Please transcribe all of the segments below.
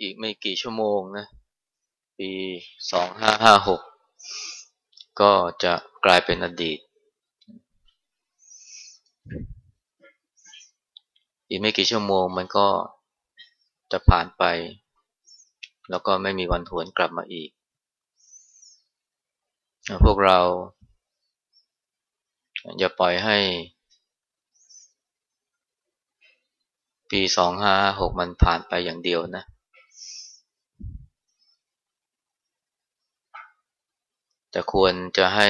อีกไม่กี่ชั่วโมงนะปีสองห้าห้าหกก็จะกลายเป็นอดีต อีกไม่กี่ชั่วโมงมันก็จะผ่านไป แล้วก็ไม่มีวันหวนกลับมาอีก พวกเรา อย่าปล่อยให้ ปีสองห้าหกมันผ่านไปอย่างเดียวนะ แต่ควรจะให้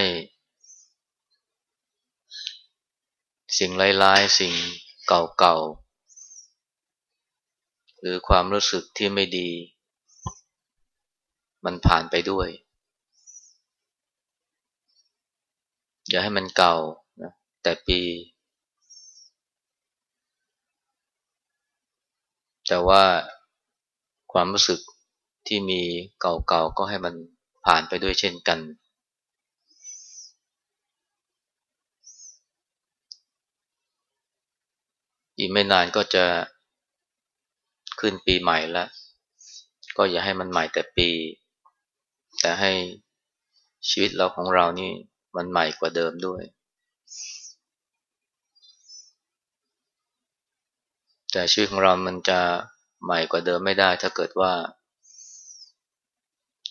สิ่งร้ายๆ สิ่งเก่าๆ หรือความรู้สึกที่ไม่ดี มันผ่านไปด้วย อย่าให้มันเก่านะแต่ปี แต่ว่าความรู้สึกที่มีเก่าๆก็ให้มันผ่านไปด้วยเช่นกัน อีกไม่นานก็จะขึ้นปีใหม่แล้ว ก็อย่าให้มันใหม่แต่ปี แต่ให้ชีวิตเราของเรานี่มันใหม่กว่าเดิมด้วย แต่ชีวิตของเรามันจะใหม่กว่าเดิมไม่ได้ ถ้าเกิดว่า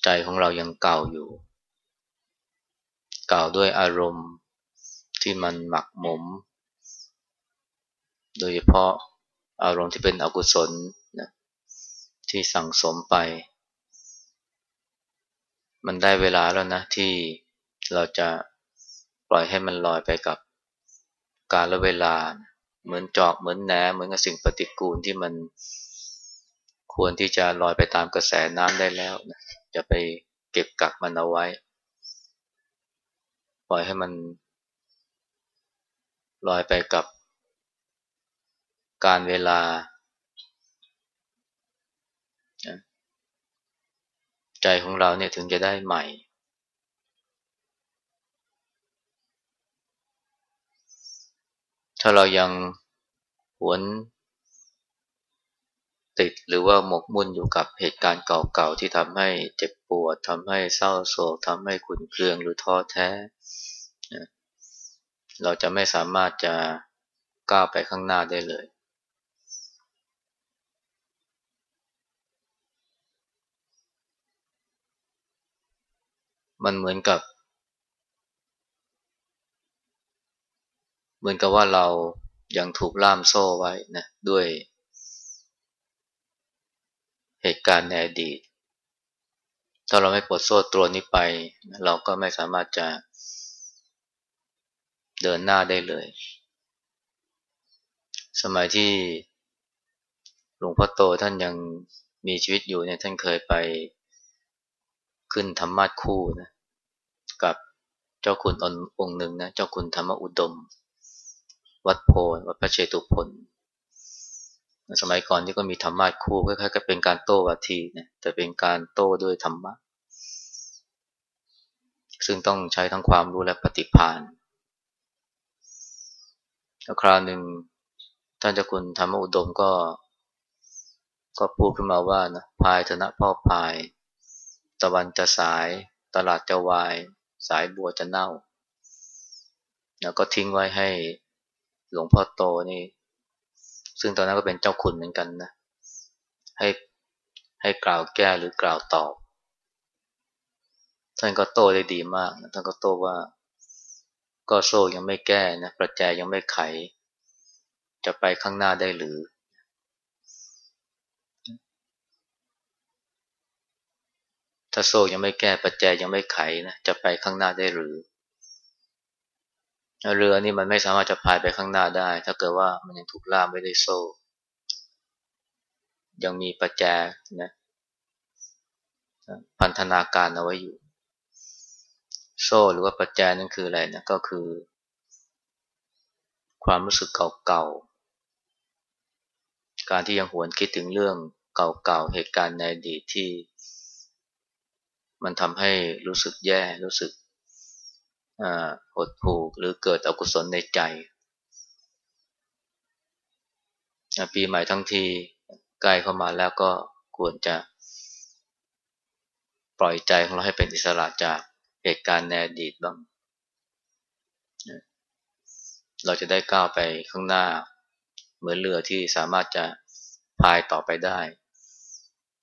ใจของเรายังเก่าอยู่ เก่าด้วยอารมณ์ที่มันหมักหมม โดยเฉพาะอารมณ์ที่เป็นอกุศลนะที่สั่งสมไป มันได้เวลาแล้วนะที่เราจะปล่อยให้มันลอยไปกับการละเวลา เหมือนจอกเหมือนแหนเหมือนกับสิ่งปฏิกูลที่มันควรที่จะลอยไปตามกระแสน้ำได้แล้วนะจะไปเก็บกักมันเอาไว้ ปล่อยให้มันลอยไปกับ การเวลา ใจของเราเนี่ยถึงจะได้ใหม่ ถ้าเรายังหวนติดหรือว่าหมกมุ่นอยู่กับเหตุการณ์เก่าๆที่ทำให้เจ็บปวดทำให้เศร้าโศกทำให้ขุนเคืองหรือท้อแท้ เราจะไม่สามารถจะก้าวไปข้างหน้าได้เลย มันเหมือนกับ เหมือนกับว่าเรายังถูกล่ามโซ่ไว้นะด้วย เหตุการณ์ในอดีต ถ้าเราไม่ปลดโซ่ตรวนนี้ไป เราก็ไม่สามารถจะเดินหน้าได้เลย สมัยที่หลวงพ่อโตท่านยังมีชีวิตอยู่เนี่ยท่านเคยไปขึ้นธรรมาคู่นะ กับเจ้าคุณองค์หนึ่งนะเจ้าคุณธรรมอุดม วัดโพวัดพระเชตุพนสมัยก่อนที่ก็มีธรรมะคู่คล้ายๆกับเป็นการโต้วาทีนะแต่เป็นการโต้ด้วยธรรมะ ซึ่งต้องใช้ทั้งความรู้และปฏิภาณแล้วคราวหนึ่งท่านเจ้าคุณธรรมอุดมก็ ก็พูดขึ้นมาว่านะพายธนะพ่อพาย ตะวันจะสาย ตลาดจะวาย สายบัวจะเน่า แล้วก็ทิ้งไว้ให้หลวงพ่อโตนี่ ซึ่งตอนนั้นก็เป็นเจ้าคุณเหมือนกันนะ ให้ให้กล่าวแก้หรือกล่าวตอบ ท่านก็โตได้ดีมากนะท่านก็โตว่า ก็โซ่ยังไม่แก้นะ ประแจยังไม่ไข จะไปข้างหน้าได้หรือ ถ้าโซ่ยังไม่แก้ประแจยังไม่ไขนะจะไปข้างหน้าได้หรือ เรือนี่มันไม่สามารถจะพายไปข้างหน้าได้ ถ้าเกิดว่ามันยังถูกล่ามไว้ด้วยโซ่ ยังมีประแจนะพันธนาการเอาไว้อยู่ โซ่หรือว่าประแจนั่นคืออะไรนะก็คือ ความรู้สึกเก่าๆการที่ยังหวนคิดถึงเรื่องเก่าๆเหตุการณ์ในอดีตที่ มันทำให้รู้สึกแย่รู้สึกหดหู่หรือเกิดอกุศลในใจ ปีใหม่ทั้งทีใกล้เข้ามาแล้วก็ควรจะปล่อยใจของเราให้เป็นอิสระจากเหตุการณ์ในอดีตบ้าง เราจะได้ก้าวไปข้างหน้า เหมือนเรือที่สามารถจะพายต่อไปได้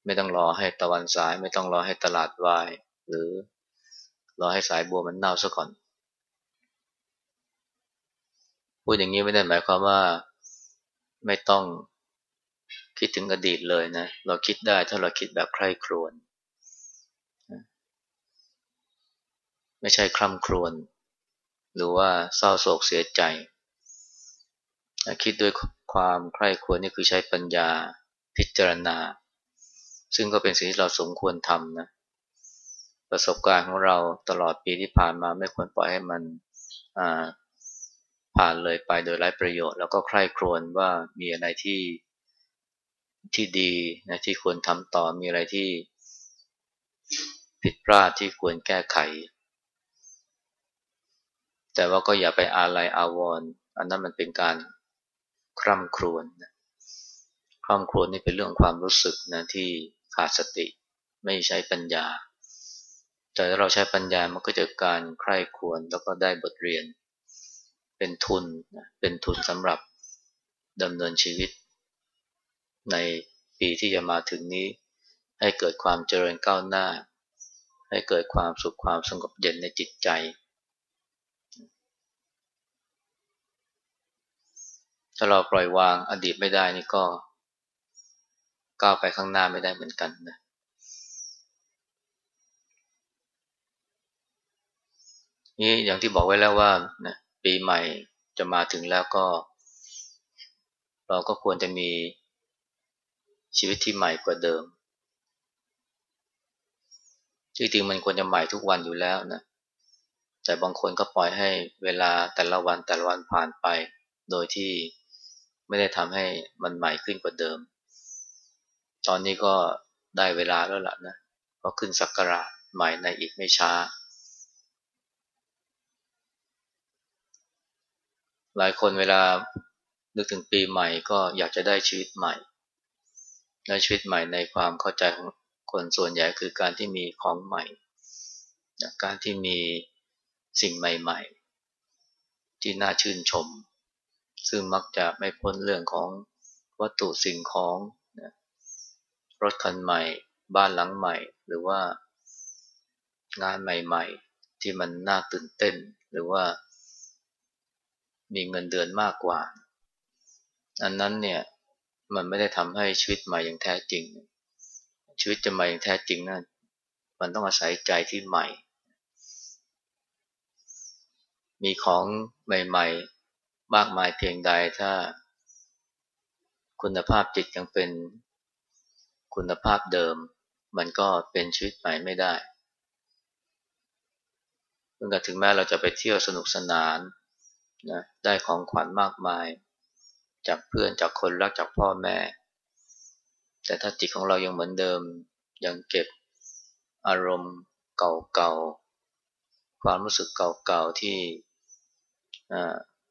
ไม่ต้องรอให้ตะวันสาย ไม่ต้องรอให้ตลาดวาย หรือรอให้สายบัวมันเน่าซะก่อน พูดอย่างนี้ไม่ได้หมายความว่าไม่ต้องคิดถึงอดีตเลยนะ เราคิดได้ถ้าเราคิดแบบใคร่ครวญไม่ใช่คร่ำครวญหรือว่าเศร้าโศกเสียใจ คิดด้วยความใคร่ครวญนี่คือใช้ปัญญาพิจารณา ซึ่งก็เป็นสิ่งที่เราสมควรทำนะ ประสบการณ์ของเราตลอดปีที่ผ่านมาไม่ควรปล่อยให้มันผ่านเลยไปโดยไร้ประโยชน์ แล้วก็ใคร่ครวญว่ามีอะไรที่ที่ดีนะที่ควรทำต่อมีอะไรที่ผิดพลาดที่ควรแก้ไข แต่ว่าก็อย่าไปอาลัยอาวรณ์อันนั้นมันเป็นการคร่ำครวญนะคร่ำครวญนี่เป็นเรื่องความรู้สึกนะที่ ขาดสติ ไม่ใช้ปัญญา แต่ถ้าเราใช้ปัญญามันก็จะการใคร่ควรแล้วก็ได้บทเรียน เป็นทุนเป็นทุนสำหรับดำเนินชีวิต ในปีที่จะมาถึงนี้ ให้เกิดความเจริญก้าวหน้า ให้เกิดความสุขความสงบเย็นในจิตใจถ้าเราปล่อยวางอดีตไม่ได้นี่ก็ ก้าวไปข้างหน้าไม่ได้เหมือนกันนะนี่อย่างที่บอกไว้แล้วว่านะปีใหม่จะมาถึงแล้วก็ เราก็ควรจะมีชีวิตที่ใหม่กว่าเดิมจริงมันควรจะใหม่ทุกวันอยู่แล้วนะ แต่บางคนก็ปล่อยให้เวลาแต่ละวันแต่ละวันผ่านไป โดยที่ไม่ได้ทำให้มันใหม่ขึ้นกว่าเดิม ตอนนี้ก็ได้เวลาแล้วล่ะนะก็ขึ้นสักการะใหม่ในอีกไม่ช้า หลายคนเวลานึกถึงปีใหม่ก็อยากจะได้ชีวิตใหม่และชีวิตใหม่ในความเข้าใจของคนส่วนใหญ่คือการที่มีของใหม่ การที่มีสิ่งใหม่ ๆ ที่น่าชื่นชม ซึ่งมักจะไม่พ้นเรื่องของวัตถุสิ่งของ รถคันใหม่ บ้านหลังใหม่ หรือว่างานใหม่ๆ ที่มันน่าตื่นเต้น หรือว่ามีเงินเดือนมากกว่า อันนั้นเนี่ยมันไม่ได้ทำให้ชีวิตใหม่อย่างแท้จริง ชีวิตจะใหม่อย่างแท้จริงนั่นมันต้องอาศัยใจที่ใหม่ มีของใหม่ๆ มากมายเพียงใดถ้าคุณภาพจิตยังเป็น คุณภาพเดิม มันก็เป็นชีวิตใหม่ไม่ได้เมื่อถึงแม้เราจะไปเที่ยวสนุกสนานนะได้ของขวัญมากมาย จากเพื่อนจากคนรักจากพ่อแม่ แต่ถ้าจิตของเรายังเหมือนเดิม ยังเก็บอารมณ์เก่าๆ ความรู้สึกเก่าๆ ที่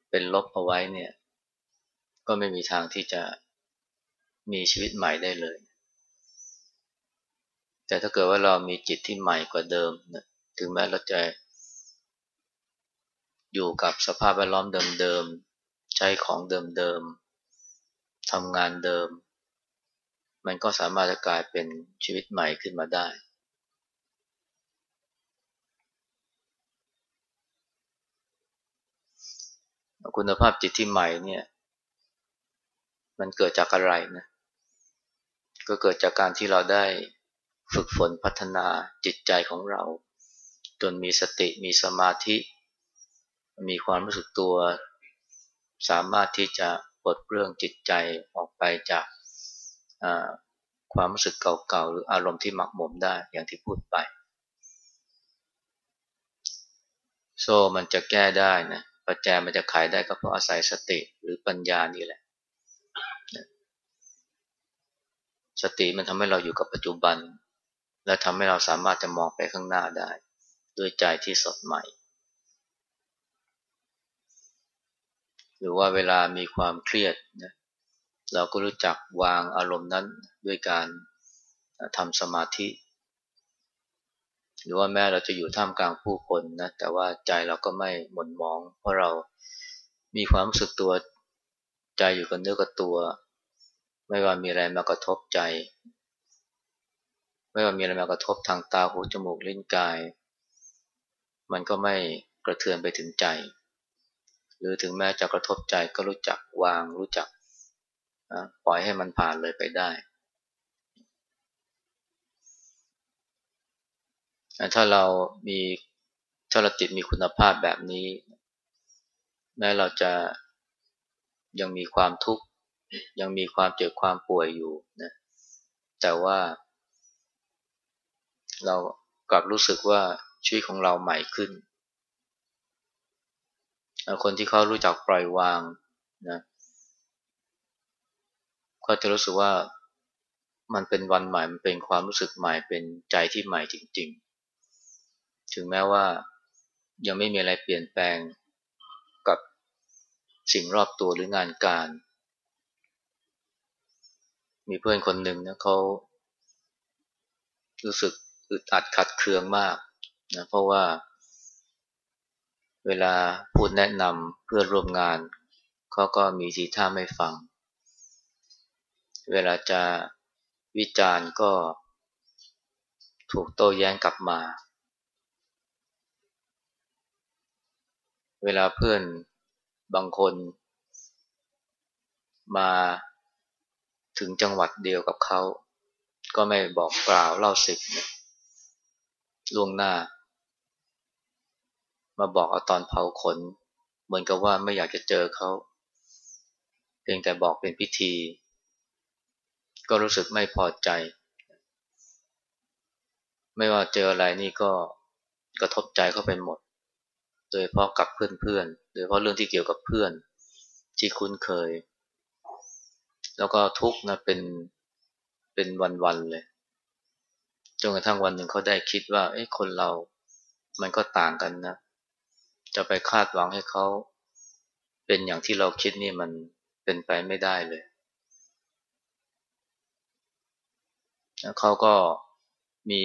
เป็นลบเอาไว้เนี่ย ก็ไม่มีทางที่จะมีชีวิตใหม่ได้เลย แต่ถ้าเกิดว่าเรามีจิตที่ใหม่กว่าเดิมนะถึงแม้เราจะอยู่กับสภาพแวดล้อมเดิมๆ ใช้ของเดิมๆทำงานเดิม มันก็สามารถจะกลายเป็นชีวิตใหม่ขึ้นมาได้ คุณภาพจิตที่ใหม่เนี่ย มันเกิดจากอะไรนะ ก็เกิดจากการที่เราได้ ฝึกฝนพัฒนาจิตใจของเรา จนมีสติมีสมาธิ มีความรู้สึกตัว สามารถที่จะปลดเรื่องจิตใจออกไปจากความรู้สึกเก่าๆ หรืออารมณ์ที่หมักหมมได้อย่างที่พูดไป โซ่มันจะแก้ได้นะปัจจัยมันจะขายได้ก็เพราะอาศัยสติหรือปัญญานี่แหละ สติมันทำให้เราอยู่กับปัจจุบัน และทำให้เราสามารถจะมองไปข้างหน้าได้ ด้วยใจที่สดใหม่ หรือว่าเวลามีความเครียดนะเราก็รู้จักวางอารมณ์นั้นด้วยการทำสมาธิ หรือว่าแม้เราจะอยู่ท่ามกลางผู้คนนะแต่ว่าใจเราก็ไม่หม่นมอง เพราะเรามีความรู้สึกตัวใจอยู่กับเนื้อกับตัว ไม่ว่ามีอะไรมากระทบใจ ไม่ว่ามีอะไรมากระทบทางตาหูจมูกลิ้นกาย มันก็ไม่กระเทือนไปถึงใจ หรือถึงแม้จะกระทบใจก็รู้จักวางรู้จักปล่อยให้มันผ่านเลยไปได้ถ้าเรามีถ้าเราจิตมีคุณภาพแบบนี้ แม้เราจะยังมีความทุกข์ยังมีความเจ็บความป่วยอยู่นะแต่ว่า เรากลับรู้สึกว่าชีวิตของเราใหม่ขึ้น คนที่เขารู้จักปล่อยวางนะก็จะรู้สึกว่ามันเป็นวันใหม่ มันเป็นความรู้สึกใหม่ เป็นใจที่ใหม่จริง ๆ ถึงแม้ว่ายังไม่มีอะไรเปลี่ยนแปลงกับสิ่งรอบตัวหรืองานการ มีเพื่อนคนหนึ่งนะเขารู้สึก อึดอัดขัดเคืองมากนะเพราะว่า เวลาพูดแนะนำเพื่อร่วมงานเขาก็มีทีท่าไม่ฟัง เวลาจะวิจารณ์ก็ถูกโต้แย้งกลับมา เวลาเพื่อนบางคนมาถึงจังหวัดเดียวกับเขา ก็ไม่บอกกล่าวเล่าสิบเนี่ย ล่วงหน้า มาบอกเอาตอนเผาขน เหมือนกับว่าไม่อยากจะเจอเขา เพียงแต่บอกเป็นพิธี ก็รู้สึกไม่พอใจ ไม่ว่าเจออะไรนี่ก็กระทบใจเขาเป็นหมด โดยเพราะกับเพื่อนๆ โดยเพราะเรื่องที่เกี่ยวกับเพื่อนที่คุ้นเคย แล้วก็ทุกข์นะเป็นเป็นวันๆเลย จนกระทั่งวันหนึ่งเขาได้คิดว่า เอ้คนเรา มันก็ต่างกันนะ จะไปคาดหวังให้เขาเป็นอย่างที่เราคิดนี่มันเป็นไปไม่ได้เลย เขาก็มี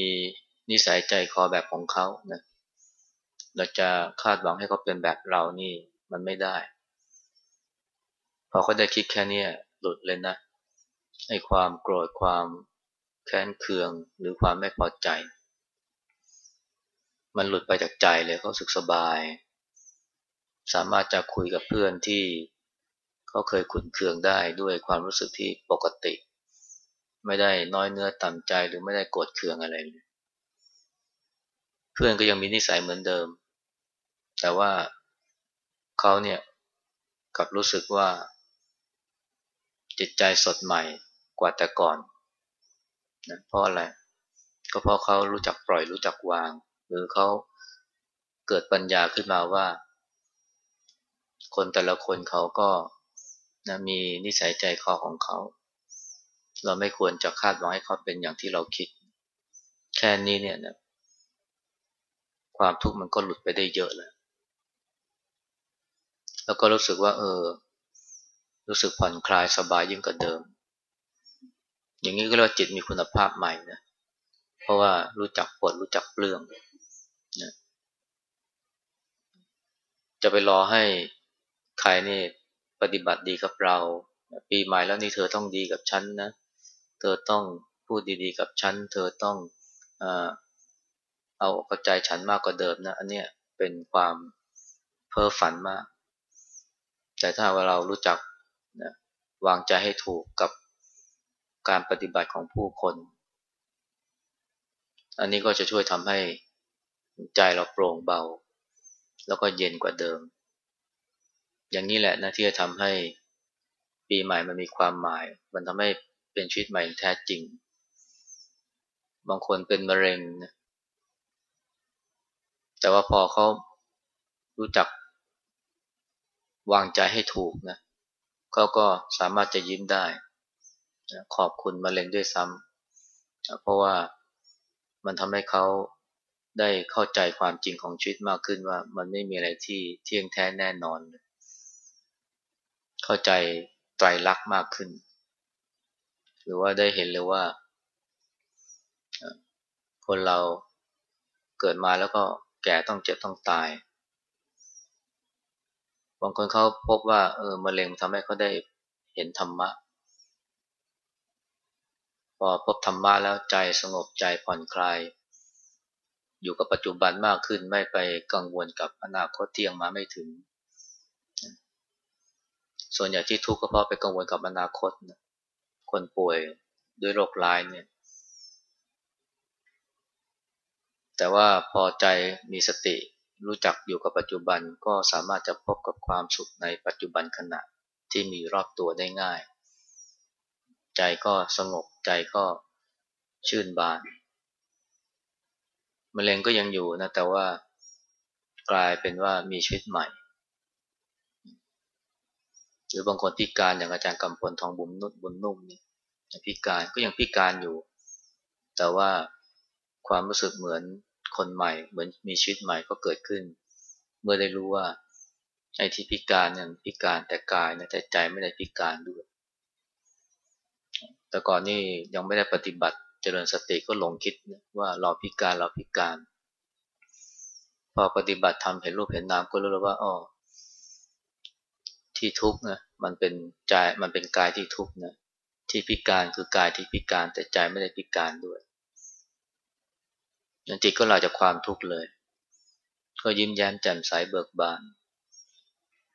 นิสัยใจคอแบบของเขานะ เราจะคาดหวังให้เขาเป็นแบบเรานี่มันไม่ได้ พอเขาได้คิดแค่นี้หลุดเลยนะ ไอ้ความโกรธความ แค้นเคืองหรือความไม่พอใจ มันหลุดไปจากใจเลยเขาสึกสบาย สามารถจะคุยกับเพื่อนที่เขาเคยขุนเคืองได้ด้วยความรู้สึกที่ปกติ ไม่ได้น้อยเนื้อต่ำใจหรือไม่ได้โกรธเคืองอะไรเลยเพื่อนก็ยังมีนิสัยเหมือนเดิม แต่ว่าเขาเนี่ยกลับรู้สึกว่าจิตใจสดใหม่กว่าแต่ก่อน นะเพราะอะไร ก็เพราะเขารู้จักปล่อยรู้จักวาง หรือเขาเกิดปัญญาขึ้นมาว่า คนแต่ละคนเขาก็นะมีนิสัยใจคอของเขา เราไม่ควรจะคาดหวังให้เขาเป็นอย่างที่เราคิด แค่นี้เนี่ยนะความทุกข์มันก็หลุดไปได้เยอะแล้ว แล้วก็รู้สึกว่า เออ รู้สึกผ่อนคลายสบายยิ่งกว่าเดิม อย่างนี้ก็เรียกว่าจิตมีคุณภาพใหม่นะเพราะว่ารู้จักปวดรู้จักเปลืองนะจะไปรอให้ใครนี่ปฏิบัติดีกับเรา ปีใหม่แล้วนี่เธอต้องดีกับฉันนะ เธอต้องพูดดีๆกับฉัน เธอต้องเอาอกใจฉันมากกว่าเดิมนะ อันเนี้ยเป็นความเพ้อฝันมาก แต่ถ้าว่าเรารู้จักนะวางใจให้ถูกกับ การปฏิบัติของผู้คน อันนี้ก็จะช่วยทำให้ใจเราโปร่งเบา แล้วก็เย็นกว่าเดิม อย่างนี้แหละนะที่จะทำให้ปีใหม่มันมีความหมาย มันทำให้เป็นชีวิตใหม่แท้จริง บางคนเป็นมะเร็งนะแต่ว่าพอเขารู้จักวางใจให้ถูกนะเขาก็สามารถจะยิ้มได้ ขอบคุณมะเร็งด้วยซ้ำเพราะว่ามันทำให้เขาได้เข้าใจความจริงของชีวิตมากขึ้นว่ามันไม่มีอะไรที่เที่ยงแท้แน่นอน เข้าใจไตรลักษณ์มากขึ้น หรือว่าได้เห็นเลยว่า คนเราเกิดมาแล้วก็แก่ต้องเจ็บต้องตาย บางคนเขาพบว่าเออมะเร็งทำให้เขาได้เห็นธรรมะ อพบธรรมะแล้วใจสงบใจผ่อนคลาย อยู่กับปัจจุบันมากขึ้นไม่ไปกังวลกับอนาคตที่ยังมาไม่ถึง ส่วนใหญ่ที่ทุกข์ก็เพราะไปกังวลกับอนาคตนะคนป่วยด้วยโรคร้ายเนี่ย แต่ว่าพอใจมีสติรู้จักอยู่กับปัจจุบันก็สามารถจะพบกับความสุขในปัจจุบันขณะที่มีรอบตัวได้ง่าย ใจก็สงบใจก็ชื่นบานมะเร็งก็ยังอยู่นะ แต่ว่ากลายเป็นว่ามีชีวิตใหม่ หรือบางคนพิการอย่างอาจารย์กำพลทองบุญนุ่บุญนุ่มนี่พิการก็ยังพิการอยู่ แต่ว่าความรู้สึกเหมือนคนใหม่ เหมือนมีชีวิตใหม่ก็เกิดขึ้น เมื่อได้รู้ว่าไอ้ที่พิการเนี่ยพิการแต่กายนะแต่ใจไม่ได้พิการด้วย แต่ก่อนนี่ยังไม่ได้ปฏิบัติเจริญสติก็หลงคิดว่าเราพิการเราพิการ พอปฏิบัติทำเห็นรูปเห็นนามก็รู้แล้วว่าอ๋อที่ทุกข์นะมันเป็นใจมันเป็นกายที่ทุกข์นะที่พิการคือกายที่พิการแต่ใจไม่ได้พิการด้วยอย่างจิตก็หลาจากความทุกข์เลย ก็ยิ้มแย้มแจ่มใสเบิกบาน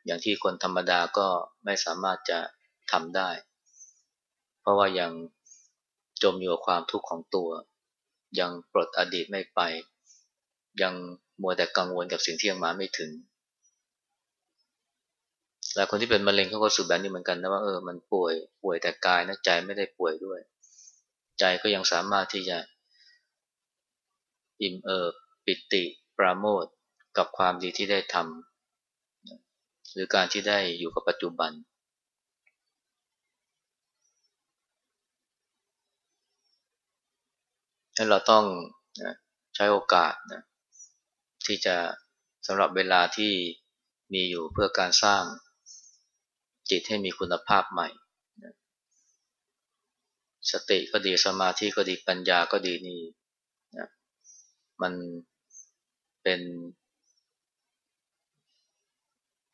อย่างที่คนธรรมดาก็ไม่สามารถจะทำได้ ราะว่ายังจมอยู่กับความทุกข์ของตัว ยังปลดอดีตไม่ไป ยังมัวแต่กังวลกับสิ่งที่ยังมาไม่ถึงหลายคนที่เป็นมะเร็งเขาก็สูบแบบนี้เหมือนกันนะว่าเออมันป่วยป่วยแต่กายนะใจไม่ได้ป่วยด้วย ใจก็ยังสามารถที่จะอิ่มเอิบปิติปราโมทกับความดีที่ได้ทำหรือการที่ได้อยู่กับปัจจุบัน ให้เราต้องใช้โอกาสนะที่จะสำหรับเวลาที่มีอยู่เพื่อการสร้างจิตให้มีคุณภาพใหม่ สติก็ดีสมาธิก็ดีปัญญาก็ดีนี่มันเป็น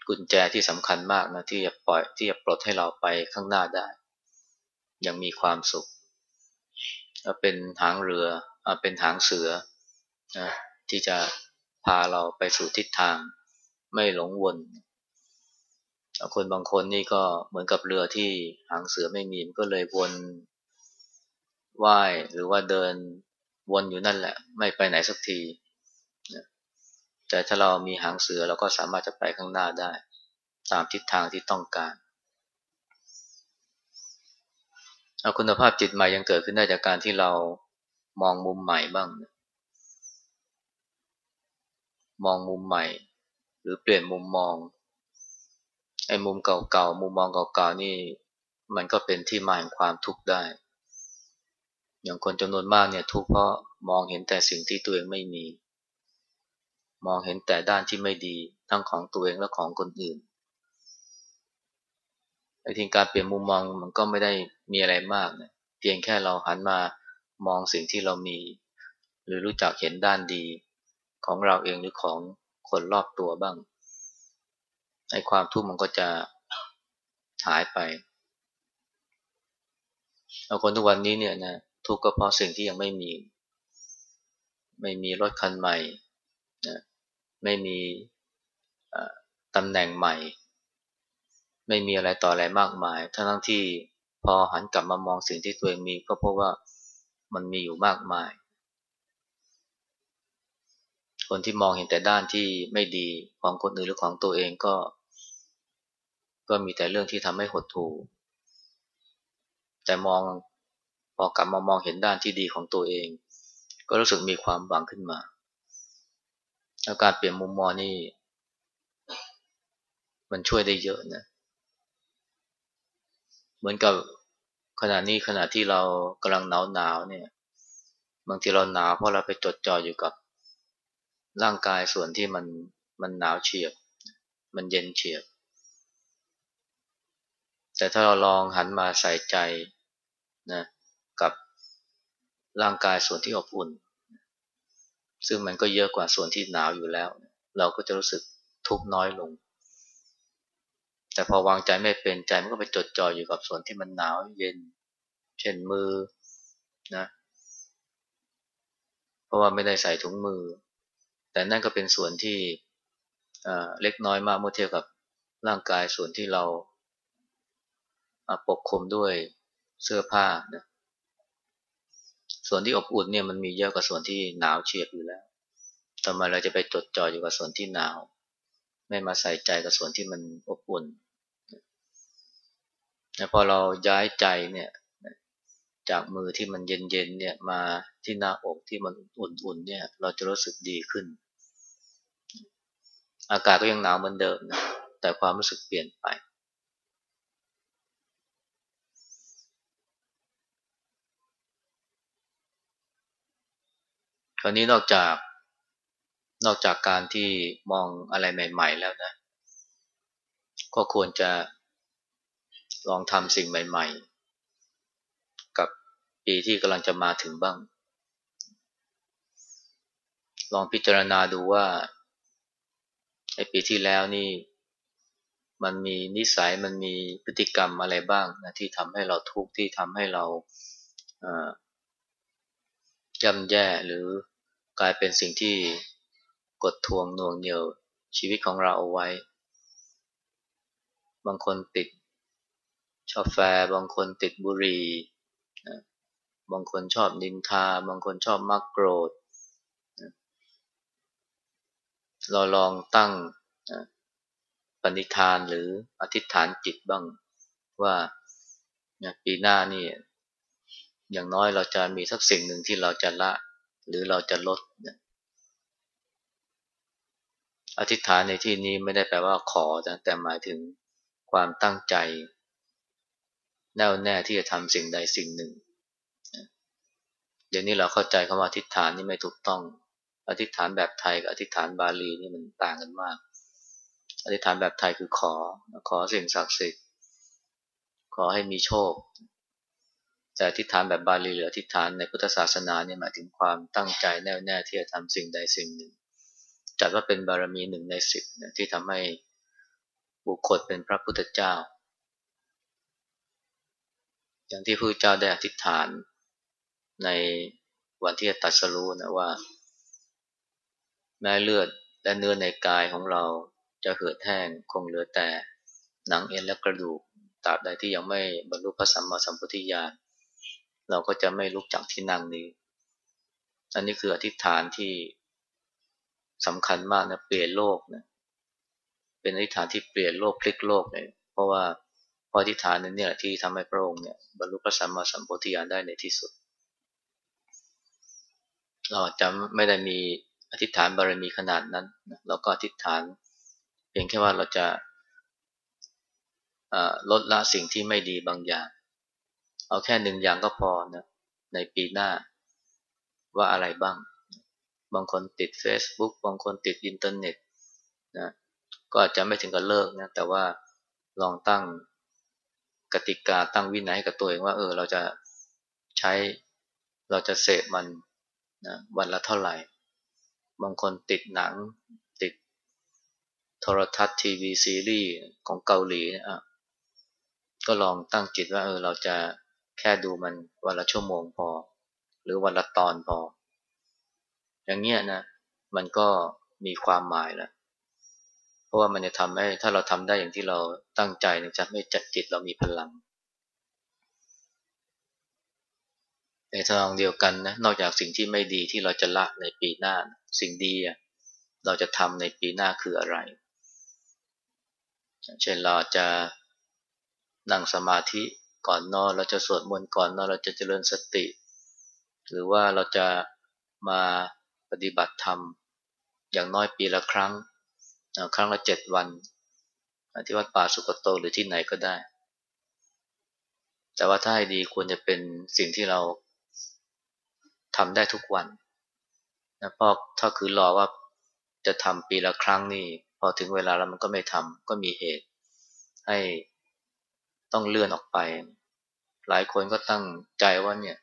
กุญแจที่สำคัญมากนะที่จะปล่อยที่จะปลดให้เราไปข้างหน้าได้ ยังมีความสุข เป็นหางเรือเป็นหางเสือนะที่จะพาเราไปสู่ทิศทางไม่หลงวนคนบางคนนี่ก็เหมือนกับเรือที่หางเสือไม่มีก็เลยวนว่ายหรือว่าเดินวนอยู่นั่นแหละ ไม่ไปไหนสักทีแต่ถ้าเรามีหางเสือเราก็สามารถจะไปข้างหน้าได้ ตามทิศทางที่ต้องการ เอาคุณภาพจิตใหม่ยังเกิดขึ้นได้จากการที่เรามองมุมใหม่บ้าง มองมุมใหม่ หรือเปลี่ยนมุมมอง ไอ้มุมเก่าๆ มุมมองเก่าๆ นี่มันก็เป็นที่มาแห่งความทุกข์ได้ อย่างคนจำนวนมากเนี่ยทุกข์เพราะมองเห็นแต่สิ่งที่ตัวเองไม่มี มองเห็นแต่ด้านที่ไม่ดีทั้งของตัวเองและของคนอื่น ไอ้ทีการเปลี่ยนมุมมองมันก็ไม่ได้มีอะไรมากนะเพียงแค่เราหันมามองสิ่งที่เรามี หรือรู้จักเห็นด้านดีของเราเองหรือของคนรอบตัวบ้างไอ้ความทุกข์มันก็จะหายไปเอาคนทุกวันนี้เนี่ยนะทุกข์ก็เพราะสิ่งที่ยังไม่มี ไม่มีรถคันใหม่นะไม่มีตำแหน่งใหม่ ไม่มีอะไรต่ออะไรมากมาย ทั้งที่พอหันกลับมามองสิ่งที่ตัวเองมีก็พราะว่ามันมีอยู่มากมาย คนที่มองเห็นแต่ด้านที่ไม่ดีของคนอื่นหรือของตัวเองก็ ก็มีแต่เรื่องที่ทำให้หดหู่แต่มองพอกลับมามองเห็นด้านที่ดีของตัวเอง ก็รู้สึกมีความหวังขึ้นมาแล้วการเปลี่ยนมุมมองนี่ มันช่วยได้เยอะนะ เหมือนกับขณะนี้ขณะที่เรากำลังหนาวหนาวเนี่ย บางทีเราหนาวเพราะเราไปจดจ่ออยู่กับร่างกายส่วนที่มันมันหนาวเฉียบ มันเย็นเฉียบ แต่ถ้าเราลองหันมาใส่ใจนะกับร่างกายส่วนที่อบอุ่น ซึ่งมันก็เยอะกว่าส่วนที่หนาวอยู่แล้ว เราก็จะรู้สึกทุกข์น้อยลง แต่พอวางใจไม่เป็นใจมันก็ไปจดจ่ออยู่กับส่วนที่มันหนาวเย็น เช่นมือนะ เพราะว่าไม่ได้ใส่ถุงมือ แต่นั่นก็เป็นส่วนที่เล็กน้อยมากเมื่อเทียบกับร่างกายส่วนที่เราปกคลุมด้วยเสื้อผ้านะส่วนที่อบอุ่นเนี่ยมันมีเยอะกว่าส่วนที่หนาวเฉียบอยู่แล้วทำไมเราจะไปจดจ่ออยู่กับส่วนที่หนาว ไม่มาใส่ใจกับส่วนที่มันอบอุ่น นะพอเราย้ายใจเนี่ยจากมือที่มันเย็นๆเนี่ยมาที่หน้าอกที่มันอุ่นๆเนี่ยเราจะรู้สึกดีขึ้น อากาศก็ยังหนาวเหมือนเดิมนะแต่ความรู้สึกเปลี่ยนไป คราวนี้นอกจากนอกจากการที่มองอะไรใหม่ ๆ แล้วนะ ก็ควรจะ ลองทำสิ่งใหม่ ๆ กับปีที่กำลังจะมาถึงบ้าง ลองพิจารณาดูว่าไอ้ปีที่แล้วนี่ มันมีนิสัยมันมีพฤติกรรมอะไรบ้างนะที่ทำให้เราทุกข์ที่ทำให้เราย่ำแย่หรือกลายเป็นสิ่งที่กดทวงน่วงเหนียวชีวิตของเราเอาไว้ บางคนติด ชอบแฟบางคนติดบุหรี่บางคนชอบนินทา บางคนชอบมักโกรธเราลองตั้งปณิธานหรืออธิษฐานจิตบ้างว่าปีหน้านี่อย่างน้อยเราจะมีสักสิ่งหนึ่งที่เราจะละ หรือเราจะลดอธิษฐานในที่นี้ไม่ได้แปลว่าขอแต่หมายถึงความตั้งใจ แน่วแน่ที่จะทำสิ่งใดสิ่งหนึ่ง เดี๋ยวนี้เราเข้าใจคำว่าอธิษฐานนี่ไม่ถูกต้อง อธิษฐานแบบไทยกับอธิษฐานบาลีนี่มันต่างกันมาก อธิษฐานแบบไทยคือขอ ขอสิ่งศักดิ์สิทธิ์ ขอให้มีโชค แต่อธิษฐานแบบบาลีหรืออธิษฐานในพุทธศาสนาเนี่ยหมายถึงความตั้งใจแน่วแน่ที่จะทำสิ่งใดสิ่งหนึ่ง จัดว่าเป็นบารมีหนึ่งในสิบนะที่ทำให้บุคคลเป็นพระพุทธเจ้า อย่างที่พระเจ้าได้อธิษฐานในวันที่ตัดสรู้นะว่า แม้เลือดและเนื้อในกายของเราจะเหือดแห้งคงเหลือแต่หนังเอ็นและกระดูกตราบใดที่ยังไม่บรรลุพระสัมมาสัมพุทธญาณเราก็จะไม่ลุกจากที่นั่งนี้ อันนี้คืออธิษฐานที่สำคัญมากนะเปลี่ยนโลกนะเป็นอธิษฐานที่เปลี่ยนโลกพลิกโลกเลยเพราะว่า ออธิษฐานนั้นเนี่ยที่ทำให้พระองค์เนี่ยบรรลุพระสัมมาสัมพุทธญาณได้ในที่สุด เราจะไม่ได้มีอธิษฐานบารมีขนาดนั้นเราก็อธิษฐาน เพียงแค่ว่าเราจะลดละสิ่งที่ไม่ดีบางอย่าง เอาแค่หนึ่งอย่างก็พอนะในปีหน้าว่าอะไรบ้าง บางคนติด Facebook บางคนติดอินเทอร์เน็ตนะก็อาจจะไม่ถึงกับเลิกนะแต่ว่าลองตั้ง กติกาตั้งวินัยให้กับตัวเองว่า เออ เราจะใช้เราจะเสพมันนะวันละเท่าไหร่ บางคนติดหนัง ติดโทรทัศน์ทีวีซีรีส์ของเกาหลีนะก็ลองตั้งจิตว่าเออเราจะแค่ดูมันวันละชั่วโมงพอ หรือวันละตอนพอ อย่างเงี้ยนะ มันก็มีความหมายแล้ว ราะว่ามันจะทำให้ ถ้าเราทำได้อย่างที่เราตั้งใจจะไม่จัดจิตเรามีพลัง ในทางเดียวกันนะนอกจากสิ่งที่ไม่ดีที่เราจะละในปีหน้า สิ่งดีเราจะทำในปีหน้าคืออะไร เช่นเราจะนั่งสมาธิก่อนนอนเราจะสวดมนต์ก่อนนอนเราจะเจริญสติ หรือว่าเราจะมาปฏิบัติธรรมอย่างน้อยปีละครั้ง ครั้งละเจ็ดวันที่วัดป่าสุกโตหรือที่ไหนก็ได้ แต่ว่าถ้าให้ดีควรจะเป็นสิ่งที่เราทำได้ทุกวันนะเพราะถ้าคือรอว่าจะทำปีละครั้งนี่พอถึงเวลาแล้วมันก็ไม่ทำก็มีเหตุ ให้ต้องเลื่อนออกไป หลายคนก็ตั้งใจว่าเนี่ย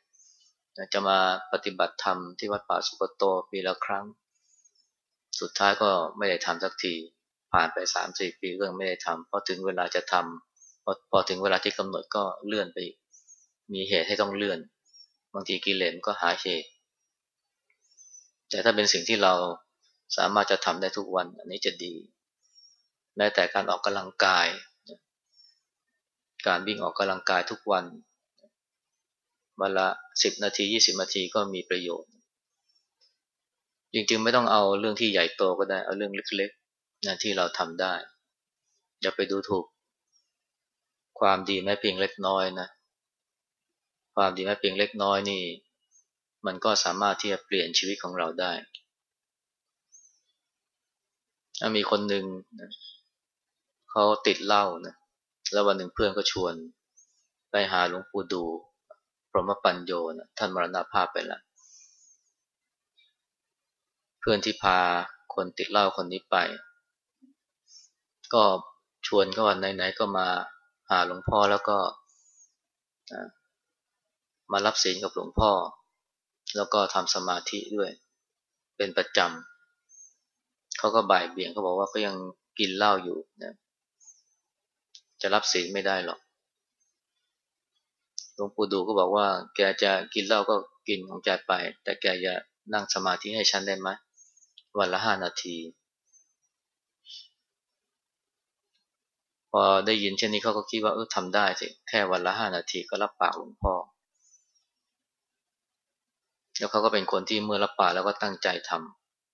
จะมาปฏิบัติธรรมที่วัดป่าสุกโตปีละครั้ง สุดท้ายก็ไม่ได้ทำสักที ผ่านไปสามสี่ปีก็ไม่ได้ทำพอถึงเวลาจะทำพอพอถึงเวลาที่กำหนดก็เลื่อนไปมีเหตุให้ต้องเลื่อน บางทีกิเลสก็หาเหตุ แต่ถ้าเป็นสิ่งที่เราสามารถจะทำได้ทุกวัน อันนี้จะดี แม้แต่การออกกำลังกาย การวิ่งออกกำลังกายทุกวันวันละสิบนาทียี่สิบนาทีก็มีประโยชน์ จริงๆ ไม่ต้องเอาเรื่องที่ใหญ่โตก็ได้ เอาเรื่องเล็กๆนะที่เราทำได้ อย่าไปดูถูก ความดีแม้เพียงเล็กน้อยนะ ความดีแม้เพียงเล็กน้อยนี่ มันก็สามารถที่จะเปลี่ยนชีวิตของเราได้ มีคนหนึ่งนะเขาติดเหล้านะ แล้ววันหนึ่งเพื่อนก็ชวน ไปหาหลวงปู่ดู พรหมปัญโยนะท่านมรณาภาพไปแล้ว เพื่อนที่พาคนติดเหล้าคนนี้ไป ก็ชวนเขาวันไหนๆก็มาหาหลวงพ่อแล้วก็มารับศีลกับหลวงพ่อ แล้วก็ทำสมาธิด้วย เป็นประจำเขาก็บ่ายเบี่ยงเขาบอกว่าเขายังกินเหล้าอยู่นะจะรับศีลไม่ได้หรอกหลวงปู่ดูก็บอกว่า แกจะกินเหล้าก็กินของแกไป แต่แกจะนั่งสมาธิให้ฉันได้ไหม วันละห้านาที พอได้ยินเช่นนี้เขาก็คิดว่าเออทำได้สิแค่วันละห้านาทีก็รับปากหลวงพ่อ แล้วเขาก็เป็นคนที่เมื่อรับปากแล้วก็ตั้งใจท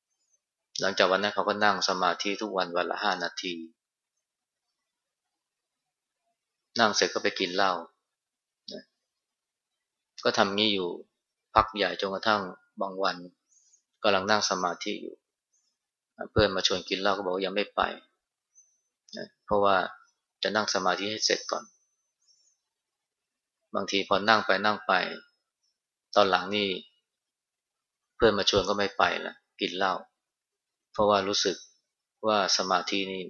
ำหลังจากวันนั้นเขาก็นั่งสมาธิทุกวันวันละห้านาที นั่งเสร็จก็ไปกินเหล้าก็ทำงี้อยู่พักใหญ่จนกระทั่งบางวันกำลังนั่งสมาธิอยู่ เพื่อนมาชวนกินเหล้าก็บอกยังไม่ไปนะเพราะว่าจะนั่งสมาธิให้เสร็จก่อน บางทีพอนั่งไปนั่งไป ตอนหลังนี่ เพื่อนมาชวนก็ไม่ไปละกินเหล้าเพราะว่ารู้สึกว่าสมาธินี่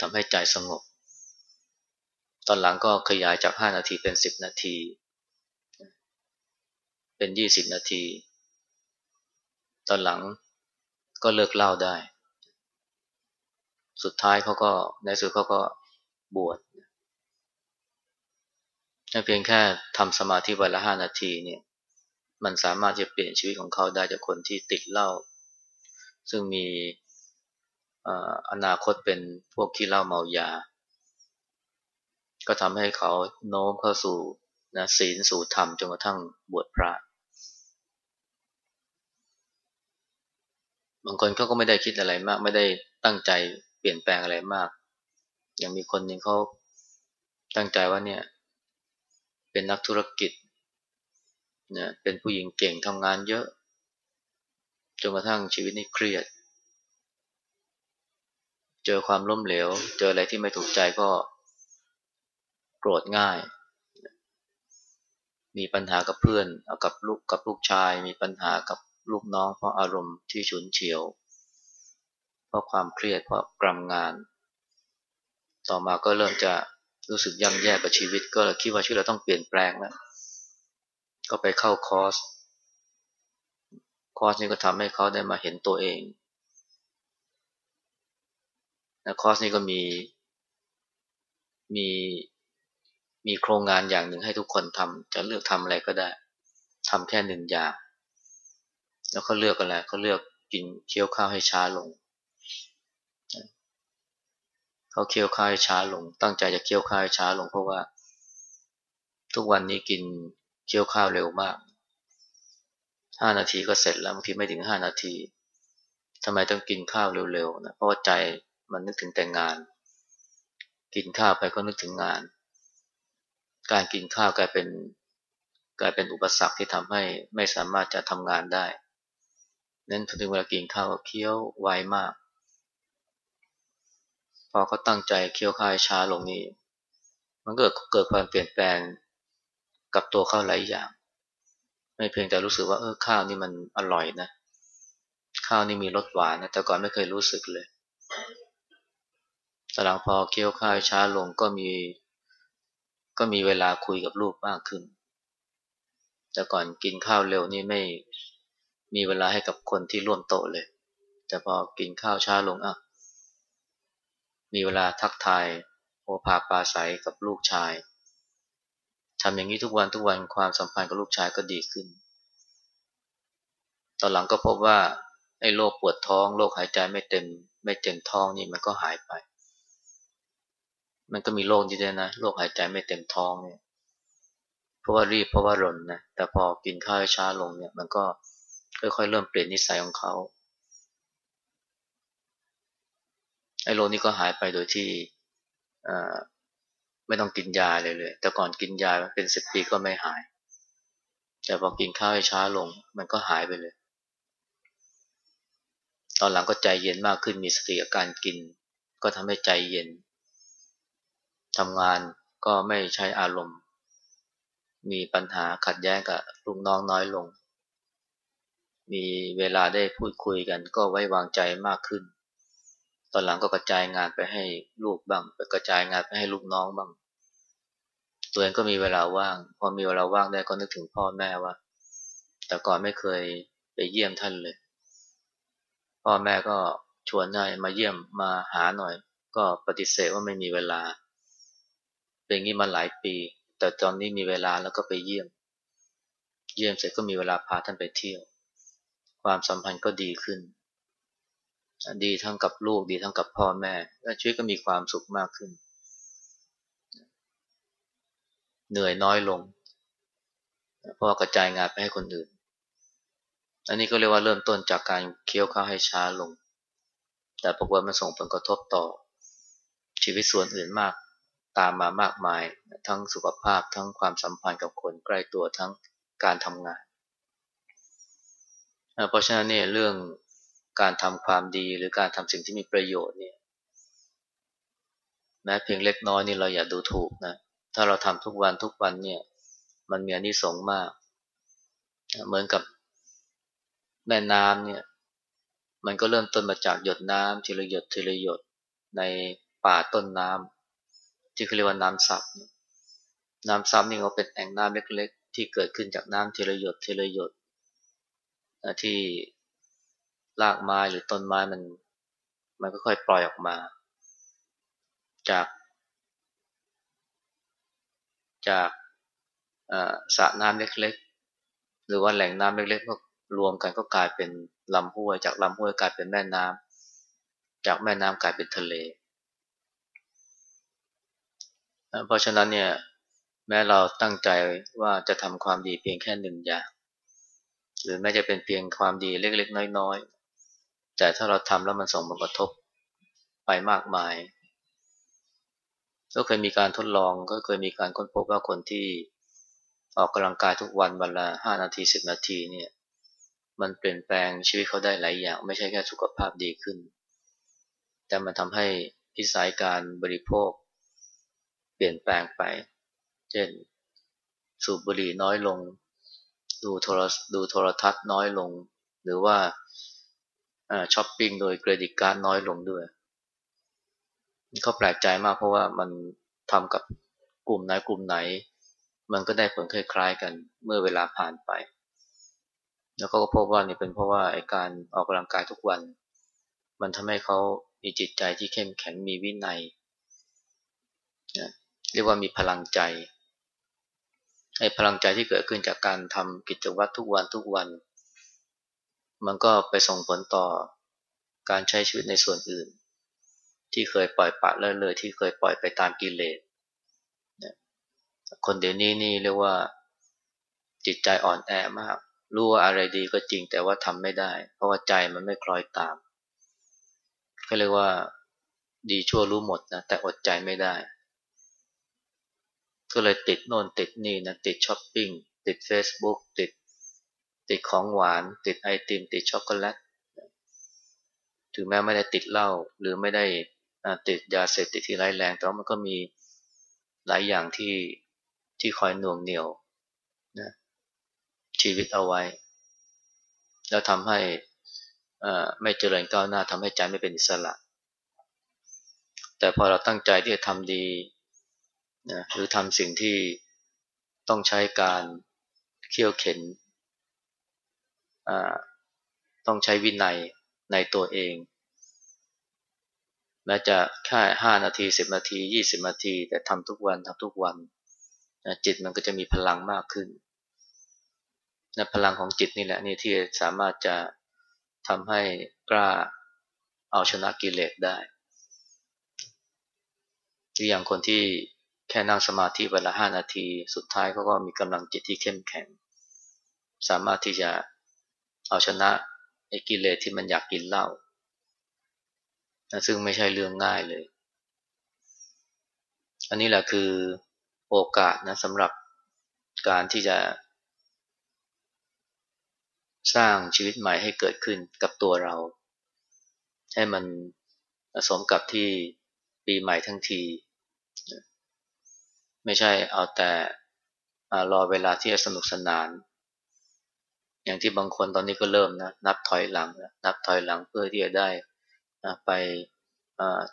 ทำให้ใจสงบ ตอนหลังก็ขยายจาก 5 นาทีเป็น 10 นาที เป็นยี่สิบนาที ตอนหลัง ก็เลิกเล่าได้ สุดท้ายเขาก็ในสุดเขาก็บวชถ้าเพียงแค่ทำสมาธิวันละห้านาทีเนี่ย มันสามารถจะเปลี่ยนชีวิตของเขาได้จากคนที่ติดเหล้าซึ่งมีอนาคตเป็นพวกขี้เหล้าเมายา ก็ทำให้เขาโน้มเข้าสู่นะศีลสู่ธรรมจนกระทั่งบวชพระ บางคนเขาก็ไม่ได้คิดอะไรมาก ไม่ได้ตั้งใจเปลี่ยนแปลงอะไรมาก อย่างมีคนหนึ่งเขาตั้งใจว่าเนี่ย เป็นนักธุรกิจเนี่ยเป็นผู้หญิงเก่งทำงานเยอะจนกระทั่งชีวิตนี้เครียด เจอความล้มเหลว เจออะไรที่ไม่ถูกใจก็โกรธง่าย มีปัญหากับเพื่อน เอากับลูกกับลูกชาย มีปัญหากับ ลูกน้องเพราะอารมณ์ที่ฉุนเฉียว เพราะความเครียดเพราะกรำงาน ต่อมาก็เริ่มจะรู้สึกย่ำแย่กับชีวิต ก็เลยคิดว่าชีวิตเราต้องเปลี่ยนแปลงแล้วก็ไปเข้าคอร์สคอร์สนี้ก็ทำให้เขาได้มาเห็นตัวเองนะคอร์สนี้ก็มีมีมีโครงงานอย่างหนึ่งให้ทุกคนทำจะเลือกทำอะไรก็ได้ทำแค่หนึ่งอย่าง แล้วเขาเลือกกันแหละเขาเลือกกินเคี้ยวข้าวให้ช้าลงเขาเคี้ยวข้าวให้ช้าลง ตั้งใจจะเคี้ยวข้าวให้ช้าลงเพราะว่า ทุกวันนี้กินเคี้ยวข้าวเร็วมากห้านาทีก็เสร็จแล้วบางทีไม่ถึงห้านาทีทำไมต้องกินข้าวเร็วๆนะเพราะว่าใจมันนึกถึงแต่งงาน กินข้าวไปก็นึกถึงงาน การกินข้าวกลายเป็นกลายเป็นอุปสรรคที่ทำให้ไม่สามารถจะทำงานได้ นั้นถึงเวลากินข้าวเคี้ยวไวมาก พอเขาตั้งใจเคี้ยวข้าวช้าลงนี่มันเกิดเกิดความเปลี่ยนแปลงกับตัวข้าวหลายอย่าง ไม่เพียงแต่รู้สึกว่าเออข้าวนี่มันอร่อยนะ ข้าวนี่มีรสหวานนะแต่ก่อนไม่เคยรู้สึกเลยแต่หลังพอเคี้ยวข้าวช้าลงก็มีก็มีเวลาคุยกับลูกมากขึ้น แต่ก่อนกินข้าวเร็วนี่ไม่ มีเวลาให้กับคนที่ร่วมโต๊ะเลย แต่พอกินข้าวช้าลงอะมีเวลาทักทายโอภาปาใสกับลูกชายทำอย่างนี้ทุกวันทุกวันความสัมพันธ์กับลูกชายก็ดีขึ้น ตอนหลังก็พบว่าไอ้โรคปวดท้องโรคหายใจไม่เต็ม ไม่เต็มท้องนี่มันก็หายไป มันก็มีโรคนี้ด้วยนะโรคหายใจไม่เต็มท้องเนี่ย เพราะว่ารีบเพราะว่ารนนะ แต่พอกินข้าวช้าลงเนี่ย มันก็ ค่อยๆเริ่มเปลี่ยนนิสัยของเขาไอ้โรคนี้ก็หายไปโดยที่ไม่ต้องกินยาเลยเลย แต่ก่อนกินยาเป็นสิบปีก็ไม่หาย แต่พอกินข้าวให้ช้าลง มันก็หายไปเลย ตอนหลังก็ใจเย็นมากขึ้นมีสติกับการกิน ก็ทำให้ใจเย็นทำงานก็ไม่ใช้อารมณ์ มีปัญหาขัดแย้งกับลูกน้องน้อยลง มีเวลาได้พูดคุยกัน ก็ไว้วางใจมากขึ้น ตอนหลังก็กระจายงานไปให้ลูกบ้าง ไปกระจายงานไปให้ลูกน้องบ้าง ตัวเองก็มีเวลาว่าง พอมีเวลาว่างได้ก็นึกถึงพ่อแม่ว่า แต่ก่อนไม่เคยไปเยี่ยมท่านเลย พ่อแม่ก็ชวนให้มาเยี่ยมมาหาหน่อย ก็ปฏิเสธว่าไม่มีเวลา เป็นอย่างนี้มาหลายปี แต่ตอนนี้มีเวลาแล้วก็ไปเยี่ยม เยี่ยมเสร็จก็มีเวลาพาท่านไปเที่ยว ความสัมพันธ์ก็ดีขึ้น ดีทั้งกับลูกดีทั้งกับพ่อแม่และชีวิตก็มีความสุขมากขึ้น เหนื่อยน้อยลง เพราะกระจายงานไปให้คนอื่น อันนี้ก็เรียกว่าเริ่มต้นจากการเคี้ยวข้าวให้ช้าลง แต่ปรากฏมันส่งผลกระทบต่อ ชีวิตส่วนอื่นมากตามมามากมาย ทั้งสุขภาพทั้งความสัมพันธ์กับคนใกล้ตัวทั้งการทำงาน เพราะฉะนั้นเนี่ยเรื่องการทำความดีหรือการทำสิ่งที่มีประโยชน์เนี่ยแม้เพียงเล็กน้อยนี่เราอย่าดูถูกนะถ้าเราทำทุกวันทุกวันเนี่ยมันมีอนิสงส์มาก เหมือนกับแม่น้ำเนี่ยมันก็เริ่มต้นมาจากหยดน้ำทีละหยดทีละหยดในป่าต้นน้ำที่เขาเรียกว่าน้ำซับน้ำซับนี่เขาเป็นแอ่งน้ำเล็กๆ ที่เกิดขึ้นจากน้ำทีละหยดทีละหยด ที่รากไม้หรือต้นไม้มัน มันก็ค่อยปล่อยออกมา จาก จากสระน้ำเล็กๆ หรือว่าแหล่งน้ำเล็กๆก็รวมกันก็กลายเป็นลำห้วย จากลำห้วยกลายเป็นแม่น้ำจากแม่น้ำกลายเป็นทะเล เพราะฉะนั้นเนี่ยแม้เราตั้งใจว่าจะทำความดีเพียงแค่หนึ่งอย่าง หรือแม้จะเป็นเพียงความดีเล็กๆ น้อย ๆ แต่ถ้าเราทำแล้วมันส่งผลกระทบไปมากมาย ก็เคยมีการทดลองก็เคยมีการค้นพบว่าคนที่ออกกำลังกายทุกวันวันละห้านาทีสิบนาทีเนี่ยมันเปลี่ยนแปลงชีวิตเขาได้หลายอย่าง ไม่ใช่แค่สุขภาพดีขึ้น แต่มันทำให้พิสัยการบริโภค เปลี่ยนแปลงไป เช่น สูบบุหรี่น้อยลง ดูโทรดูโทรทัศน์น้อยลง หรือว่าช้อปปิ้งโดยเครดิตการ์ดน้อยลงด้วยเขาแปลกใจมากเพราะว่ามันทำกับกลุ่มไหนกลุ่มไหน มันก็ได้ผลคล้ายๆกันเมื่อเวลาผ่านไป แล้วก็พบว่านี่เป็นเพราะว่าการออกกำลังกายทุกวัน มันทำให้เขามีจิตใจที่เข้มแข็งมีวินัยเรียกว่ามีพลังใจ ไอ้พลังใจที่เกิดขึ้นจากการทำกิจวัตรทุกวันทุกวัน มันก็ไปส่งผลต่อการใช้ชีวิตในส่วนอื่น ที่เคยปล่อยปะเลยเลยที่เคยปล่อยไปตามกิเลสคนเดี๋ยวนี้นี่เรียกว่าจิตใจอ่อนแอมาก รู้ว่าอะไรดีก็จริงแต่ว่าทำไม่ได้ เพราะว่าใจมันไม่คล้อยตาม ก็เรียกว่าดีชั่วรู้หมดนะแต่อดใจไม่ได้ ก็เลยติดโน่นติดนี่นะติดช้อปปิ้งติด Facebook ติดติดของหวาน ติดไอติม ติดช็อกโกแลตถึงแม้ไม่ได้ติดเหล้าหรือไม่ได้ติดยาเสพติดที่ร้ายแรง แต่ว่ามันก็มีหลายอย่างที่ที่คอยหน่วงเหนี่ยวนะชีวิตเอาไว้ แล้วทำให้ไม่เจริญก้าวหน้าทำให้ใจไม่เป็นอิสระ แต่พอเราตั้งใจที่จะทำดี นะหรือทำสิ่งที่ต้องใช้การเขี่ยวเข็น ต้องใช้วินัยในตัวเอง แม้จะแค่ห้านาทีสิบนาทียี่สิบนาที แต่ทำทุกวันทำทุกวันจิตมันก็จะมีพลังมากขึ้นนะพลังของจิตนี่แหละนี่ที่สามารถจะทำให้กล้าเอาชนะกิเลสได้รืออย่างคนที่ แค่นั่งสมาธิเวลาห้านาที สุดท้ายเขาก็มีกำลังจิตที่เข้มแข็ง สามารถที่จะเอาชนะไอ้กิเลสที่มันอยากกินเหล้านะซึ่งไม่ใช่เรื่องง่ายเลย อันนี้แหละคือโอกาสนะสำหรับการที่จะ สร้างชีวิตใหม่ให้เกิดขึ้นกับตัวเรา ให้มันสมกับที่ปีใหม่ทั้งที ไม่ใช่เอาแต่รอเวลาที่จะสนุกสนาน อย่างที่บางคนตอนนี้ก็เริ่มนะนับถอยหลังนับถอยหลังเพื่อที่จะได้ไป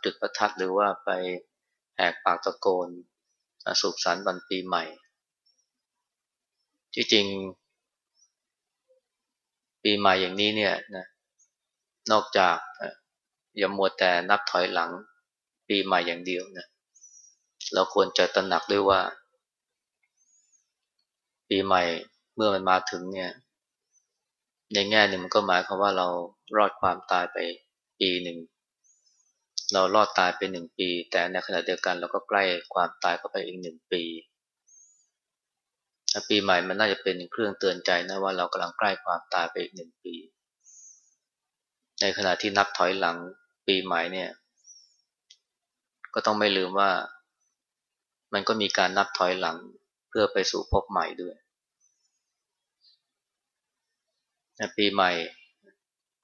จุดประทัดหรือว่าไปแหกปากตะโกนสุขสันต์วันปีใหม่ ที่จริง ปีใหม่อย่างนี้เนี่ยนะนอกจากอย่ามัวแต่นับถอยหลังปีใหม่อย่างเดียวนะ เราควรจะตระหนักด้วยว่า ปีใหม่เมื่อมันมาถึงเนี่ย ในแง่หนึ่งมันก็หมายความว่าเรารอดความตายไปปีหนึ่ง เรารอดตายไปหนึ่งปี แต่ในขณะเดียวกันเราก็ใกล้ความตายเข้าไปอีกหนึ่งปีปีใหม่มันน่าจะเป็นเครื่องเตือนใจนะว่าเรากำลังใกล้ความตายไปอีกหนึ่งปี ในขณะที่นับถอยหลังปีใหม่เนี่ย ก็ต้องไม่ลืมว่า มันก็มีการนับถอยหลังเพื่อไปสู่พบใหม่ด้วยปีใหม่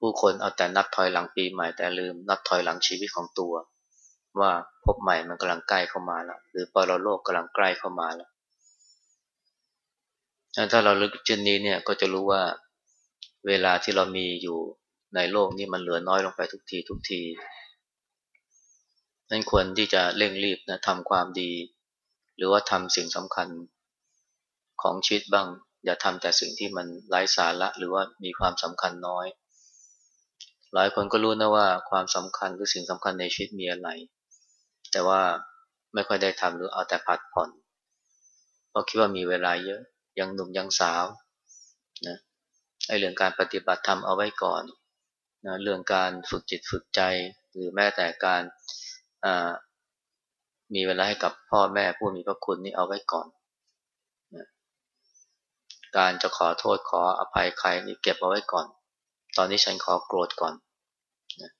ผู้คนเอาแต่นับถอยหลังปีใหม่แต่ลืมนับถอยหลังชีวิตของตัว ว่าพบใหม่มันกำลังใกล้เข้ามาแล้วหรือปรโลกกำลังใกล้เข้ามาแล้วถ้าเราลึกเช่นนี้เนี่ยก็จะรู้ว่าเวลาที่เรามีอยู่ในโลกนี้มันเหลือน้อยลงไปทุกทีทุกทีนั้นควรที่จะเร่งรีบนะทำความดี หรือว่าทำสิ่งสำคัญของชีวิตบ้าง อย่าทำแต่สิ่งที่มันไร้สาระหรือว่ามีความสำคัญน้อย หลายคนก็รู้นะว่าความสำคัญหรือสิ่งสำคัญในชีวิตมีอะไร แต่ว่าไม่ค่อยได้ทำหรือเอาแต่ผัดผ่อนเพราะคิดว่ามีเวลาเยอะยังหนุ่มยังสาวนะไอเรื่องการปฏิบัติธรรมเอาไว้ก่อนนะเรื่องการฝึกจิตฝึกใจ หรือแม้แต่การ มีเวลาให้กับพ่อแม่ผู้มีพระคุณนี่เอาไว้ก่อนนะการจะขอโทษขออภัยใครนี่เก็บเอาไว้ก่อน ตอนนี้ฉันขอโกรธก่อนนะ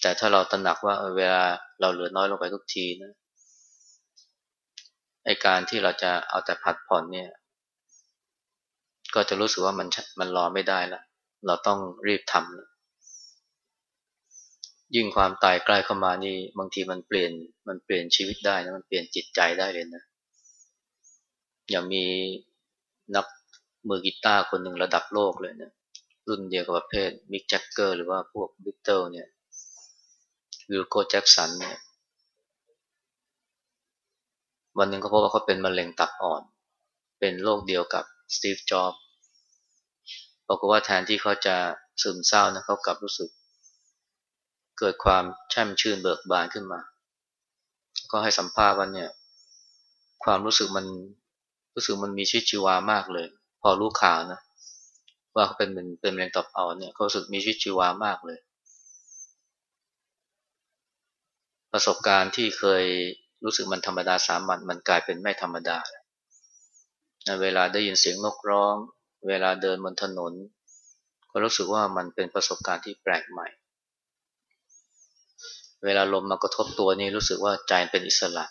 แต่ถ้าเราตระหนักว่าเวลาเราเหลือน้อยลงไปทุกทีนะไอการที่เราจะเอาแต่พัดผ่อนเนี่ย ก็จะรู้สึกว่ามันมันรอไม่ได้ละเราต้องรีบทำนะ ยิ่งความตายใกล้เข้ามานี่บางทีมันเปลี่ยนมันเปลี่ยนชีวิตได้นะมันเปลี่ยนจิตใจได้เลยนะอย่างมีนักมือกีตาร์คนหนึ่งระดับโลกเลยเนะรุ่นเดียวกับประเภท Mick Jagger หรือว่าพวกบิทเทิลเนี่ย Wilko Johnson เนี่ยวันหนึ่งเขาพบว่าเขาเป็นมะเร็งตับอ่อน เป็นโรคเดียวกับ Steve Jobsบอกว่าแทนที่เขาจะซึมเศร้านะเขากลับรู้สึก เกิดความแช่มชื่นเบิกบานขึ้นมา ก็ให้สัมภาษณ์ว่าเนี่ยความรู้สึกมันรู้สึกมันมีชีวิตชีวามากเลย พอรู้ข่าวนะว่าเขาเป็นเป็นมะเร็งตับอ่อนเนี่ยเขาสึกมีชีวิตชีวามากเลย ประสบการณ์ที่เคยรู้สึกมันธรรมดาสามัญมันกลายเป็นไม่ธรรมดาเวลาได้ยินเสียงนกร้อง เวลาเดินบนถนน ก็รู้สึกว่ามันเป็นประสบการณ์ที่แปลกใหม่ เวลาลมมากระทบตัวนี่รู้สึกว่าใจเป็นอิสระ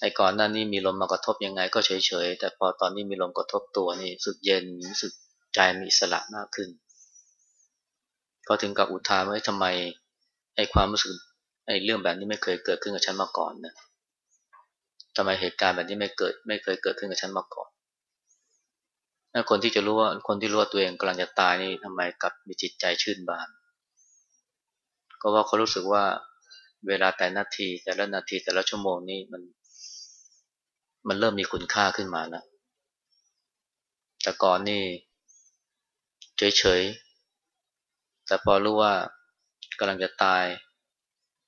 ไอ้ก่อนหน้านี้มีลมมากระทบยังไงก็เฉยๆ แต่พอตอนนี้มีลมกระทบตัวนี่รู้สึกเย็นรู้สึกใจมีอิสระมากขึ้น ก็ถึงกับอุทานว่าทำไมไอ้ความรู้สึกไอ้เรื่องแบบนี้ไม่เคยเกิดขึ้นกับฉันมาก่อนนะทำไมเหตุการณ์แบบนี้ไม่เกิดไม่เคยเกิดขึ้นกับฉันมาก่อนคนที่จะรู้ว่าคนที่รู้ว่าตัวเองกำลังจะตายนี่ทำไมกลับมีจิตใจชื่นบาน ก็ว่าเขารู้สึกว่าเวลาแต่นาที แต่ละนาทีแต่ละชั่วโมงนี้มัน มันเริ่มมีคุณค่าขึ้นมาแล้วแต่ก่อนนี่เฉยๆ แต่พอรู้ว่ากำลังจะตาย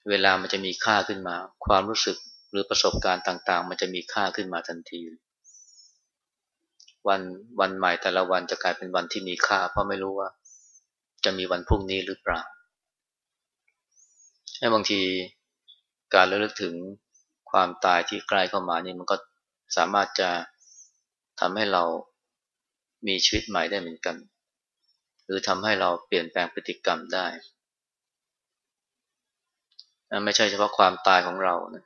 เวลามันจะมีค่าขึ้นมา ความรู้สึกหรือประสบการณ์ต่าง ๆ มันจะมีค่าขึ้นมาทันที วันวันใหม่แต่ละวันจะกลายเป็นวันที่มีค่า เพราะไม่รู้ว่าจะมีวันพรุ่งนี้หรือเปล่า ให้บางทีการระลึกถึงความตายที่ใกล้เข้ามานี่มันก็สามารถจะทำให้เรามีชีวิตใหม่ได้เหมือนกัน หรือทำให้เราเปลี่ยนแปลงพฤติกรรมได้ ไม่ใช่เฉพาะความตายของเรานะ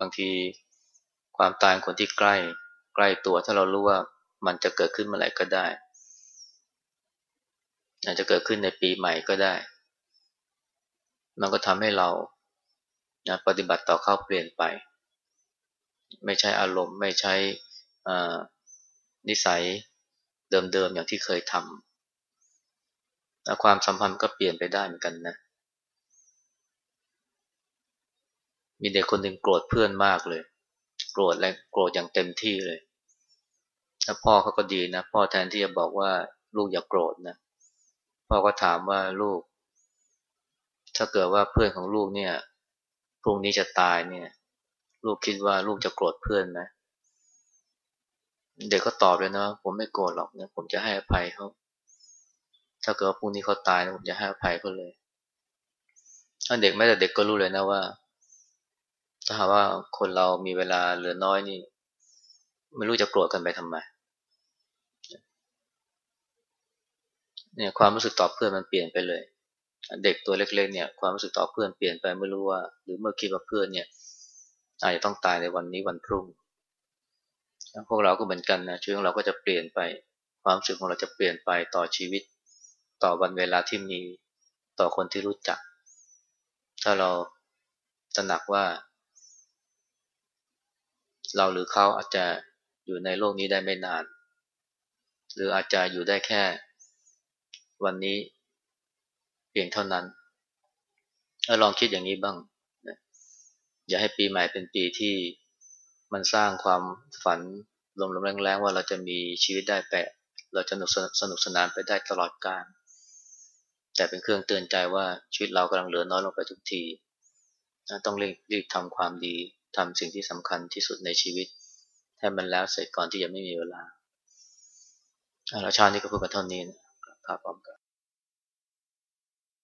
บางทีความตายคนที่ใกล้ใกล้ตัวถ้าเรารู้ว่ามันจะเกิดขึ้นเมื่อไหร่ก็ได้ อาจจะเกิดขึ้นในปีใหม่ก็ได้ มันก็ทำให้เรานะปฏิบัติต่อเขาเปลี่ยนไป ไม่ใช่อารมณ์ไม่ใช่นิสัยเดิมๆอย่างที่เคยทำความสัมพันธ์ก็เปลี่ยนไปได้เหมือนกันนะ มีเด็กคนหนึ่งโกรธเพื่อนมากเลย โกรธและโกรธอย่างเต็มที่เลยแล้วพ่อเขาก็ดีนะ พ่อแทนที่จะบอกว่าลูกอย่าโกรธนะ พ่อก็ถามว่าลูก ถ้าเกิดว่าเพื่อนของลูกเนี่ยพรุ่งนี้จะตายเนี่ย ลูกคิดว่าลูกจะโกรธเพื่อนไหมเด็กก็ตอบเลยนะผมไม่โกรธหรอกนะผมจะให้อภัยเขาถ้าเกิดว่าพรุ่งนี้เขาตายนะผมจะให้อภัยเขาเลยถ้าเด็กไม่แต่เด็กก็รู้เลยนะว่า ถ้าหากว่าคนเรามีเวลาเหลือน้อยนี่ ไม่รู้จะโกรธกันไปทำไมเนี่ยความรู้สึกต่อเพื่อนมันเปลี่ยนไปเลย เด็กตัวเล็กๆเนี่ยความรู้สึกต่อเพื่อนเปลี่ยนไปไม่รู้ว่า หรือเมื่อคิดว่าเพื่อนเนี่ยอาจจะต้องตายในวันนี้วันพรุ่งพวกเราก็เหมือนกันนะชีวิตของเราก็จะเปลี่ยนไป ความรู้สึกของเราจะเปลี่ยนไปต่อชีวิต ต่อวันเวลาที่มีต่อคนที่รู้จัก ถ้าเราตระหนักว่า เราหรือเขาอาจจะอยู่ในโลกนี้ได้ไม่นาน หรืออาจจะอยู่ได้แค่ วันนี้ พียงเท่านั้นแล้วลองคิดอย่างนี้บ้างนะอย่าให้ปีใหม่เป็นปีที่มันสร้างความฝันลมๆแรงๆว่าเราจะมีชีวิตได้แปะ เราจะสนุกสนานไปได้ตลอดกาลแต่เป็นเครื่องเตือนใจว่าชีวิตเรากำลังเหลือน้อยลงไปทุกที ต้องรีบรีบทำความดีทำสิ่งที่สำคัญที่สุดในชีวิต ให้มันแล้วเสร็จก่อนที่จะไม่มีเวลา เราชาตินี้ก็พูดกันเท่านี้นะครับพร้อมกัน